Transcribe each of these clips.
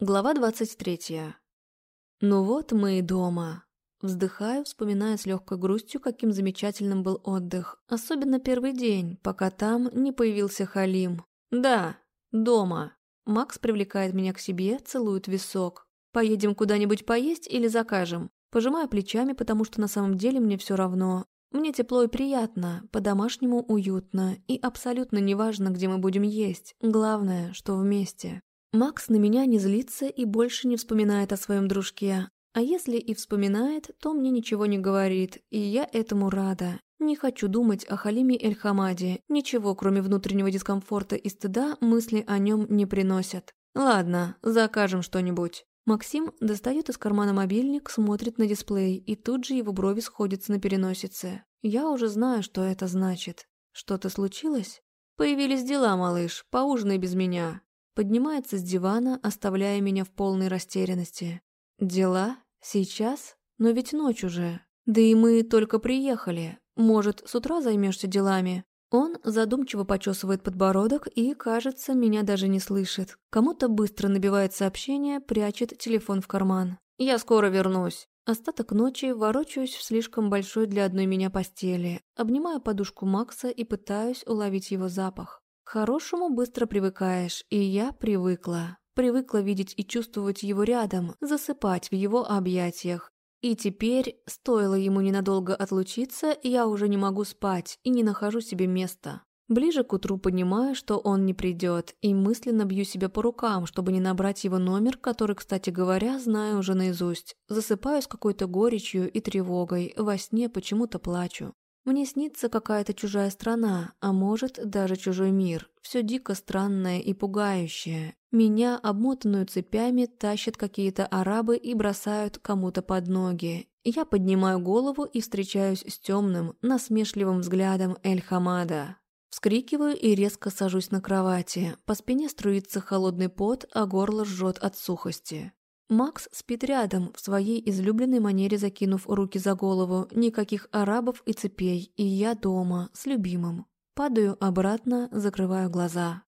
Глава 23. Ну вот мы и дома. Вздыхаю, вспоминая с легкой грустью, каким замечательным был отдых. Особенно первый день, пока там не появился Халим. Да, дома. Макс привлекает меня к себе, целует висок. Поедем куда-нибудь поесть или закажем? Пожимаю плечами, потому что на самом деле мне все равно. Мне тепло и приятно, по-домашнему уютно, и абсолютно неважно, где мы будем есть. Главное, что вместе. Макс на меня не злится и больше не вспоминает о своем дружке. А если и вспоминает, то мне ничего не говорит, и я этому рада. Не хочу думать о Халиме Эль-Хамаде. Ничего, кроме внутреннего дискомфорта и стыда, мысли о нем не приносят. Ладно, закажем что-нибудь. Максим достает из кармана мобильник, смотрит на дисплей, и тут же его брови сходятся на переносице. Я уже знаю, что это значит. Что-то случилось? Появились дела, малыш, поужинай без меня. Поднимается с дивана, оставляя меня в полной растерянности. «Дела? Сейчас? Но ведь ночь уже. Да и мы только приехали. Может, с утра займешься делами?» Он задумчиво почесывает подбородок и, кажется, меня даже не слышит. Кому-то быстро набивает сообщение, прячет телефон в карман. «Я скоро вернусь». Остаток ночи ворочаюсь в слишком большой для одной меня постели, обнимаю подушку Макса и пытаюсь уловить его запах. К хорошему быстро привыкаешь, и я привыкла. Привыкла видеть и чувствовать его рядом, засыпать в его объятиях. И теперь, стоило ему ненадолго отлучиться, я уже не могу спать и не нахожу себе места. Ближе к утру понимаю, что он не придет, и мысленно бью себя по рукам, чтобы не набрать его номер, который, кстати говоря, знаю уже наизусть. Засыпаю с какой-то горечью и тревогой, во сне почему-то плачу. Мне снится какая-то чужая страна, а может, даже чужой мир. Все дико странное и пугающее. Меня, обмотанную цепями, тащат какие-то арабы и бросают кому-то под ноги. Я поднимаю голову и встречаюсь с темным, насмешливым взглядом Эль-Хамада. Вскрикиваю и резко сажусь на кровати. По спине струится холодный пот, а горло жжет от сухости. Макс спит рядом, в своей излюбленной манере закинув руки за голову, никаких арабов и цепей, и я дома, с любимым. Падаю обратно, закрываю глаза.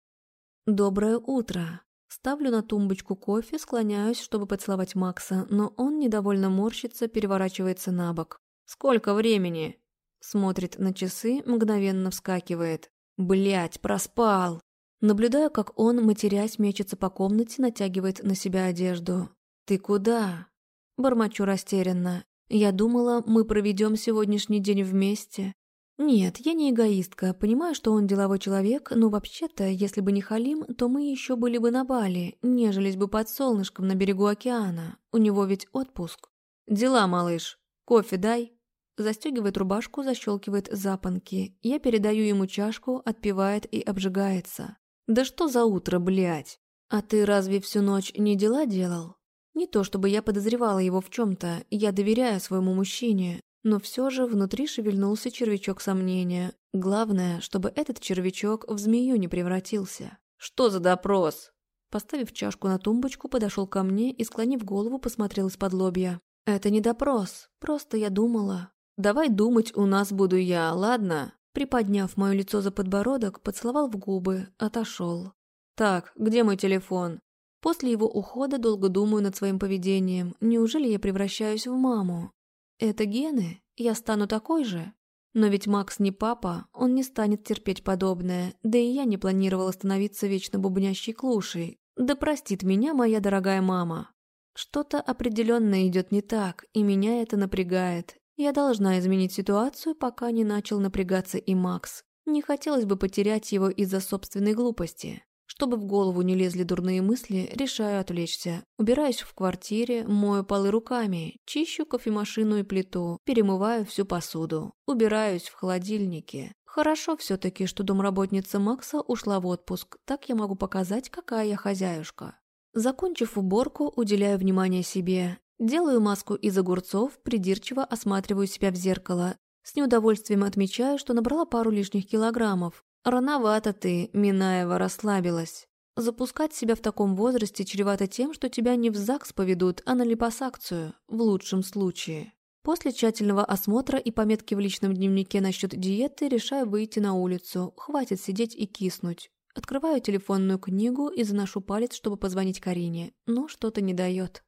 Доброе утро. Ставлю на тумбочку кофе, склоняюсь, чтобы поцеловать Макса, но он недовольно морщится, переворачивается на бок. «Сколько времени?» Смотрит на часы, мгновенно вскакивает. Блять, проспал!» Наблюдаю, как он, матерясь, мечется по комнате, натягивает на себя одежду. «Ты куда?» Бормочу растерянно. «Я думала, мы проведем сегодняшний день вместе». «Нет, я не эгоистка. Понимаю, что он деловой человек, но вообще-то, если бы не Халим, то мы еще были бы на Бали, нежились бы под солнышком на берегу океана. У него ведь отпуск». «Дела, малыш. Кофе дай». Застегивает рубашку, защелкивает запонки. Я передаю ему чашку, отпивает и обжигается. «Да что за утро, блядь? А ты разве всю ночь не дела делал?» Не то чтобы я подозревала его в чем-то, я доверяю своему мужчине, но все же внутри шевельнулся червячок сомнения. Главное, чтобы этот червячок в змею не превратился. «Что за допрос?» Поставив чашку на тумбочку, подошел ко мне и, склонив голову, посмотрел из-под лобья. «Это не допрос, просто я думала». «Давай думать у нас буду я, ладно?» Приподняв мое лицо за подбородок, поцеловал в губы, отошел. «Так, где мой телефон?» После его ухода долго думаю над своим поведением. Неужели я превращаюсь в маму? Это гены? Я стану такой же? Но ведь Макс не папа, он не станет терпеть подобное, да и я не планировала становиться вечно бубнящей клушей. Да простит меня моя дорогая мама. Что-то определенно идет не так, и меня это напрягает. Я должна изменить ситуацию, пока не начал напрягаться и Макс. Не хотелось бы потерять его из-за собственной глупости. Чтобы в голову не лезли дурные мысли, решаю отвлечься. Убираюсь в квартире, мою полы руками, чищу кофемашину и плиту, перемываю всю посуду. Убираюсь в холодильнике. Хорошо все-таки, что домработница Макса ушла в отпуск, так я могу показать, какая я хозяюшка. Закончив уборку, уделяю внимание себе. Делаю маску из огурцов, придирчиво осматриваю себя в зеркало. С неудовольствием отмечаю, что набрала пару лишних килограммов. «Рановато ты, Минаева, расслабилась. Запускать себя в таком возрасте чревато тем, что тебя не в ЗАГС поведут, а на липосакцию, в лучшем случае». После тщательного осмотра и пометки в личном дневнике насчет диеты решаю выйти на улицу. Хватит сидеть и киснуть. Открываю телефонную книгу и заношу палец, чтобы позвонить Карине, но что-то не дает.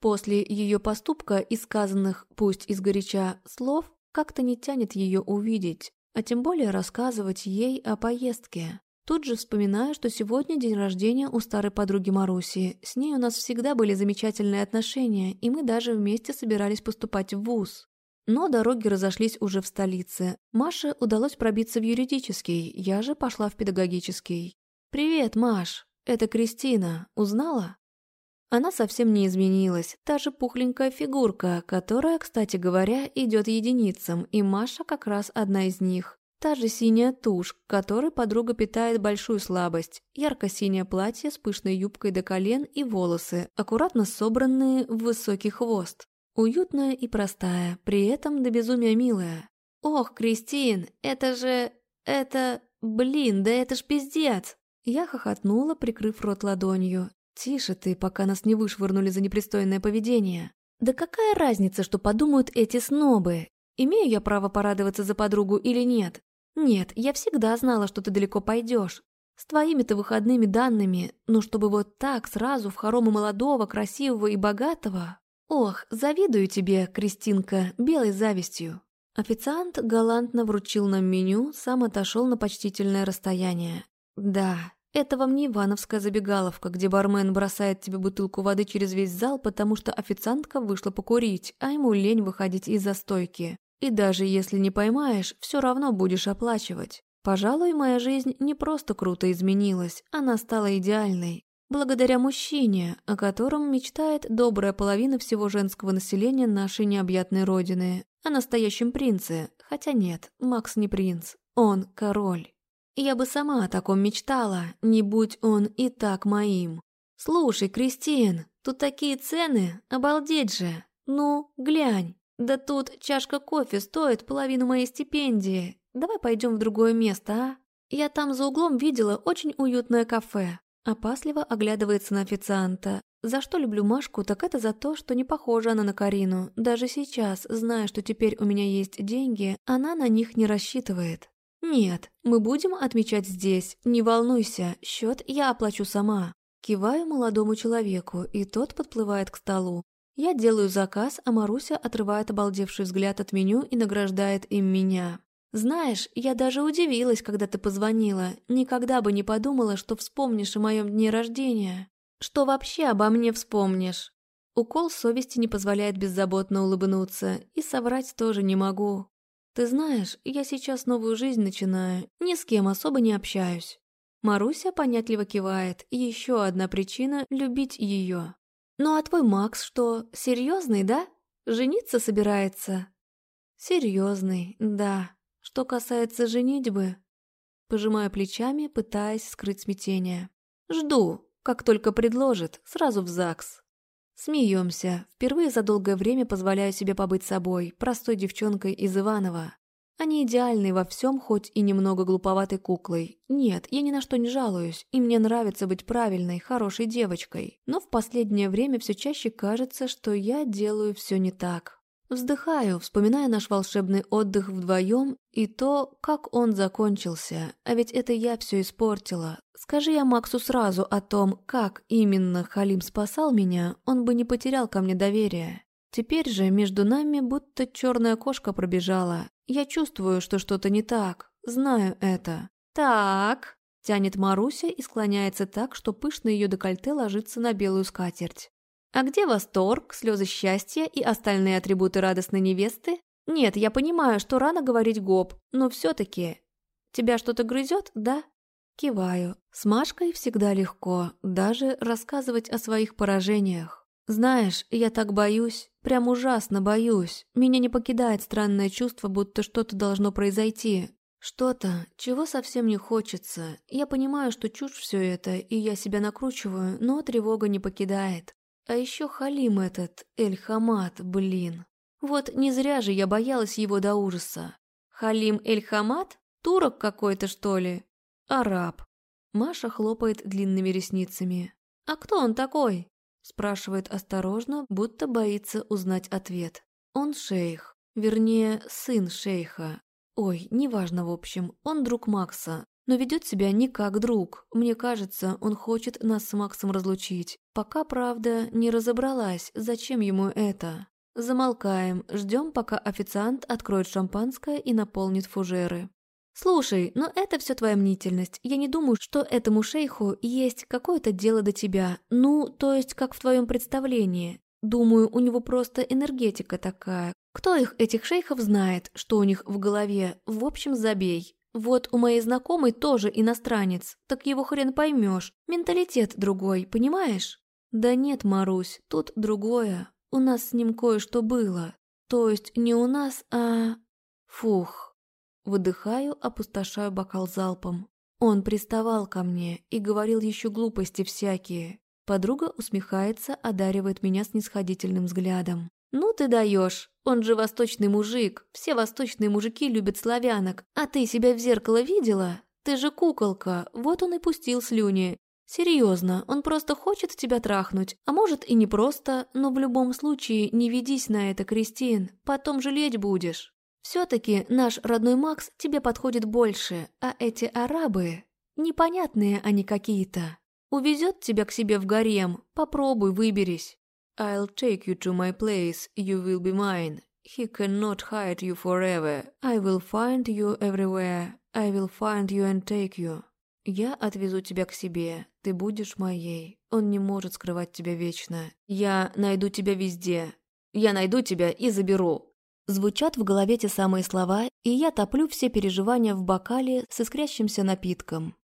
После ее поступка и сказанных, пусть изгоряча, слов, как-то не тянет ее увидеть, а тем более рассказывать ей о поездке. Тут же вспоминаю, что сегодня день рождения у старой подруги Маруси. С ней у нас всегда были замечательные отношения, и мы даже вместе собирались поступать в ВУЗ. Но дороги разошлись уже в столице. Маше удалось пробиться в юридический, я же пошла в педагогический. «Привет, Маш, это Кристина. Узнала?» Она совсем не изменилась, та же пухленькая фигурка, которая, кстати говоря, идет единицам, и Маша как раз одна из них. Та же синяя тушь, к которой подруга питает большую слабость, ярко-синее платье с пышной юбкой до колен и волосы, аккуратно собранные в высокий хвост. Уютная и простая, при этом до безумия милая. «Ох, Кристин, это же... это... блин, да это ж пиздец!» Я хохотнула, прикрыв рот ладонью. «Тише ты, пока нас не вышвырнули за непристойное поведение». «Да какая разница, что подумают эти снобы? Имею я право порадоваться за подругу или нет? Нет, я всегда знала, что ты далеко пойдешь. С твоими-то выходными данными, но чтобы вот так сразу в хоромы молодого, красивого и богатого... Ох, завидую тебе, Кристинка, белой завистью». Официант галантно вручил нам меню, сам отошел на почтительное расстояние. «Да, это вам не Ивановская забегаловка, где бармен бросает тебе бутылку воды через весь зал, потому что официантка вышла покурить, а ему лень выходить из-за стойки. И даже если не поймаешь, все равно будешь оплачивать. Пожалуй, моя жизнь не просто круто изменилась, она стала идеальной. Благодаря мужчине, о котором мечтает добрая половина всего женского населения нашей необъятной родины. О настоящем принце, хотя нет, Макс не принц, он король. Я бы сама о таком мечтала, не будь он и так моим. Слушай, Кристин, тут такие цены, обалдеть же. Ну, глянь, да тут чашка кофе стоит половину моей стипендии. Давай пойдем в другое место, а? Я там за углом видела очень уютное кафе. Опасливо оглядывается на официанта. За что люблю Машку, так это за то, что не похожа она на Карину. Даже сейчас, зная, что теперь у меня есть деньги, она на них не рассчитывает. «Нет, мы будем отмечать здесь, не волнуйся, счет я оплачу сама». Киваю молодому человеку, и тот подплывает к столу. Я делаю заказ, а Маруся отрывает обалдевший взгляд от меню и награждает им меня. «Знаешь, я даже удивилась, когда ты позвонила. Никогда бы не подумала, что вспомнишь о моем дне рождения. Что вообще обо мне вспомнишь?» Укол совести не позволяет беззаботно улыбнуться, и соврать тоже не могу. Ты знаешь, я сейчас новую жизнь начинаю, ни с кем особо не общаюсь. Маруся понятливо кивает, еще одна причина – любить ее. Ну а твой Макс что, серьезный, да? Жениться собирается? Серьезный, да. Что касается женитьбы... Пожимаю плечами, пытаясь скрыть смятение. Жду, как только предложит, сразу в ЗАГС. Смеемся. Впервые за долгое время позволяю себе побыть собой, простой девчонкой из Иванова. А не во всем, хоть и немного глуповатой куклой. Нет, я ни на что не жалуюсь, и мне нравится быть правильной, хорошей девочкой. Но в последнее время все чаще кажется, что я делаю все не так. Вздыхаю, вспоминая наш волшебный отдых вдвоем и то, как он закончился. А ведь это я все испортила. Скажи я Максу сразу о том, как именно Халим спасал меня, он бы не потерял ко мне доверия. Теперь же между нами будто черная кошка пробежала. Я чувствую, что что-то не так. Знаю это. «Так», — тянет Маруся и склоняется так, что пышное ее декольте ложится на белую скатерть. А где восторг, слезы счастья и остальные атрибуты радостной невесты? Нет, я понимаю, что рано говорить гоп, но все-таки... Тебя что-то грызет, да? Киваю. С Машкой всегда легко, даже рассказывать о своих поражениях. Знаешь, я так боюсь, прям ужасно боюсь. Меня не покидает странное чувство, будто что-то должно произойти. Что-то, чего совсем не хочется. Я понимаю, что чушь все это, и я себя накручиваю, но тревога не покидает. А еще Халим этот, Эль-Хамат, блин. Вот не зря же я боялась его до ужаса. Халим Эль-Хамат? Турок какой-то, что ли? Араб. Маша хлопает длинными ресницами. «А кто он такой?» Спрашивает осторожно, будто боится узнать ответ. «Он шейх. Вернее, сын шейха. Ой, неважно в общем, он друг Макса. Но ведет себя не как друг. Мне кажется, он хочет нас с Максом разлучить. Пока, правда, не разобралась, зачем ему это. Замолкаем, ждем, пока официант откроет шампанское и наполнит фужеры. «Слушай, но это все твоя мнительность. Я не думаю, что этому шейху есть какое-то дело до тебя. Ну, то есть, как в твоем представлении. Думаю, у него просто энергетика такая. Кто их, этих шейхов, знает, что у них в голове? В общем, забей. Вот у моей знакомой тоже иностранец, так его хрен поймешь. Менталитет другой, понимаешь? Да нет, Марусь, тут другое. У нас с ним кое-что было. То есть не у нас, а... Фух. Выдыхаю, опустошаю бокал залпом. Он приставал ко мне и говорил еще глупости всякие. Подруга усмехается, одаривает меня снисходительным взглядом. «Ну ты даешь! Он же восточный мужик. Все восточные мужики любят славянок. А ты себя в зеркало видела? Ты же куколка. Вот он и пустил слюни. Серьезно, он просто хочет тебя трахнуть. А может и не просто, но в любом случае не ведись на это, Кристин. Потом жалеть будешь. Все-таки наш родной Макс тебе подходит больше, а эти арабы... Непонятные они какие-то. Увезет тебя к себе в гарем. Попробуй, выберись. I'll take you to my place, you will be mine. He cannot hide you forever. I will find you everywhere. I will find you and take you. Я отвезу тебя к себе, ты будешь моей. Он не может скрывать тебя вечно. Я найду тебя везде. Я найду тебя и заберу. Звучат в голове те самые слова, и я топлю все переживания в бокале с искрящимся напитком.